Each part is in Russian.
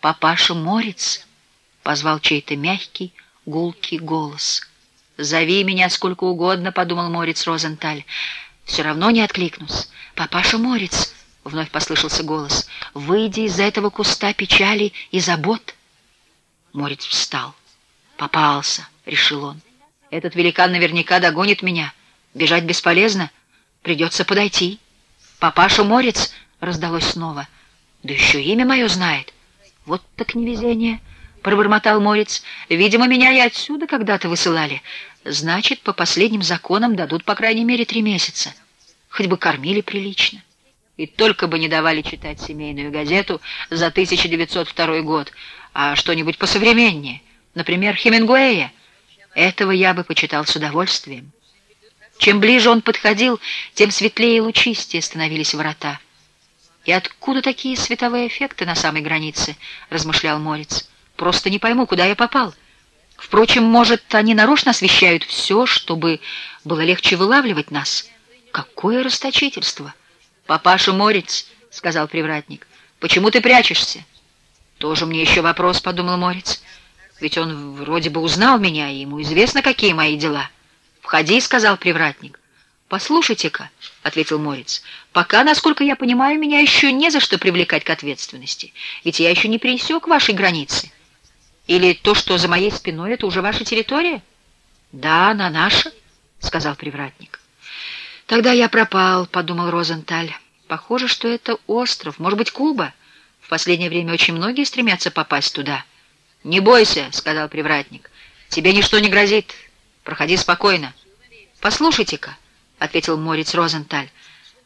«Папаша Морец!» — позвал чей-то мягкий, гулкий голос. «Зови меня сколько угодно», — подумал Морец Розенталь. «Все равно не откликнусь. Папаша Морец!» — вновь послышался голос. «Выйди из этого куста печали и забот». Морец встал. «Попался», — решил он. «Этот великан наверняка догонит меня. Бежать бесполезно. Придется подойти». «Папаша Морец!» — раздалось снова. «Да еще имя мое знает». «Вот так невезение!» — пробормотал Морец. «Видимо, меня и отсюда когда-то высылали. Значит, по последним законам дадут по крайней мере три месяца. Хоть бы кормили прилично. И только бы не давали читать семейную газету за 1902 год, а что-нибудь посовременнее, например, Хемингуэя. Этого я бы почитал с удовольствием». Чем ближе он подходил, тем светлее и лучистее становились врата. «И откуда такие световые эффекты на самой границе?» — размышлял Морец. «Просто не пойму, куда я попал. Впрочем, может, они нарочно освещают все, чтобы было легче вылавливать нас? Какое расточительство!» «Папаша Морец», — сказал привратник, — «почему ты прячешься?» «Тоже мне еще вопрос», — подумал Морец. «Ведь он вроде бы узнал меня, и ему известно, какие мои дела». «Входи», — сказал привратник. «Послушайте-ка», — ответил Морец, — «пока, насколько я понимаю, меня еще не за что привлекать к ответственности, ведь я еще не пересек вашей границы. Или то, что за моей спиной, это уже ваша территория?» «Да, она наша», — сказал привратник. «Тогда я пропал», — подумал Розенталь. «Похоже, что это остров, может быть, Куба. В последнее время очень многие стремятся попасть туда». «Не бойся», — сказал привратник, — «тебе ничто не грозит. Проходи спокойно». «Послушайте-ка», — ответил Морец Розенталь.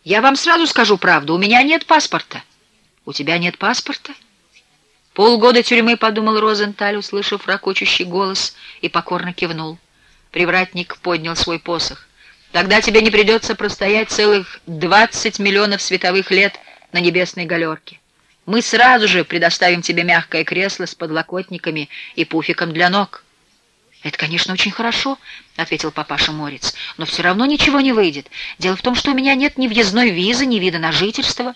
«Я вам сразу скажу правду. У меня нет паспорта». «У тебя нет паспорта?» «Полгода тюрьмы», — подумал Розенталь, услышав ракочущий голос, и покорно кивнул. Привратник поднял свой посох. «Тогда тебе не придется простоять целых двадцать миллионов световых лет на небесной галерке. Мы сразу же предоставим тебе мягкое кресло с подлокотниками и пуфиком для ног». «Это, конечно, очень хорошо», — ответил папаша Морец, «но все равно ничего не выйдет. Дело в том, что у меня нет ни въездной визы, ни вида на жительство.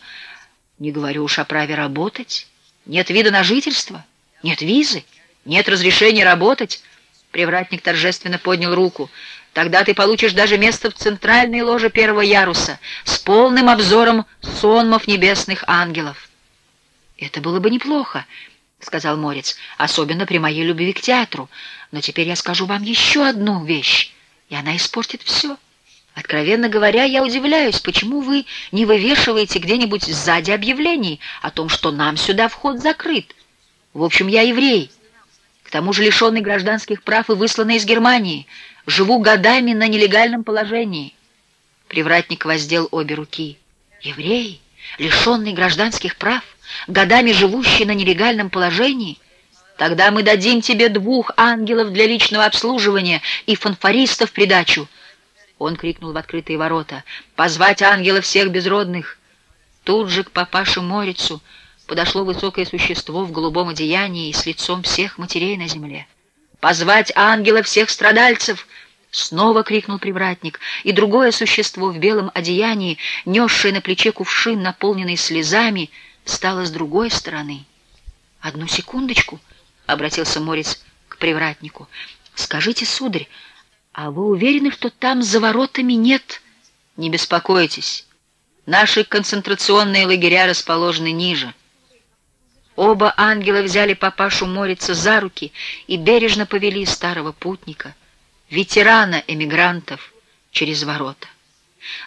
Не говорю уж о праве работать. Нет вида на жительство, нет визы, нет разрешения работать». Привратник торжественно поднял руку. «Тогда ты получишь даже место в центральной ложе первого яруса с полным обзором сонмов небесных ангелов». «Это было бы неплохо», — сказал Морец, — «особенно при моей любви к театру. Но теперь я скажу вам еще одну вещь, и она испортит все. Откровенно говоря, я удивляюсь, почему вы не вывешиваете где-нибудь сзади объявлений о том, что нам сюда вход закрыт. В общем, я еврей, к тому же лишенный гражданских прав и высланный из Германии, живу годами на нелегальном положении». Привратник воздел обе руки. «Еврей, лишенный гражданских прав?» Годами живущий на нелегальном положении, тогда мы дадим тебе двух ангелов для личного обслуживания и фанфаристов в придачу. Он крикнул в открытые ворота. «Позвать ангелов всех безродных!» Тут же к папаше Морицу подошло высокое существо в голубом одеянии и с лицом всех матерей на земле. «Позвать ангела всех страдальцев!» Снова крикнул привратник, и другое существо в белом одеянии, несшее на плече кувшин, наполненный слезами, — стало с другой стороны. «Одну секундочку», — обратился Морец к привратнику. «Скажите, сударь, а вы уверены, что там за воротами нет...» «Не беспокойтесь. Наши концентрационные лагеря расположены ниже». Оба ангела взяли папашу Морица за руки и бережно повели старого путника, ветерана эмигрантов, через ворота.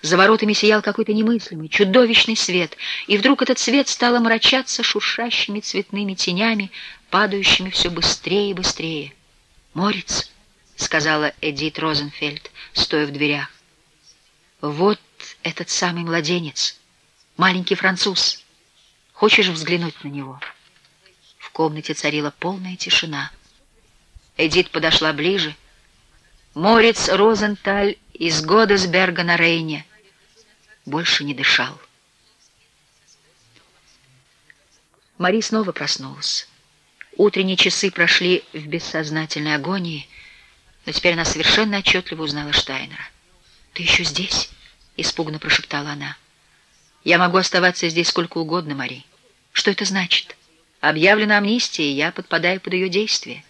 За воротами сиял какой-то немыслимый, чудовищный свет, и вдруг этот свет стал омрачаться шуршащими цветными тенями, падающими все быстрее и быстрее. «Морец», — сказала Эдит Розенфельд, стоя в дверях, — «вот этот самый младенец, маленький француз. Хочешь взглянуть на него?» В комнате царила полная тишина. Эдит подошла ближе. Морец Розенталь из Годесберга на Рейне, больше не дышал. Мари снова проснулась. Утренние часы прошли в бессознательной агонии, но теперь она совершенно отчетливо узнала Штайнера. «Ты еще здесь?» — испуганно прошептала она. «Я могу оставаться здесь сколько угодно, Мари. Что это значит?» Объявлена амнистия, и я подпадаю под ее действие.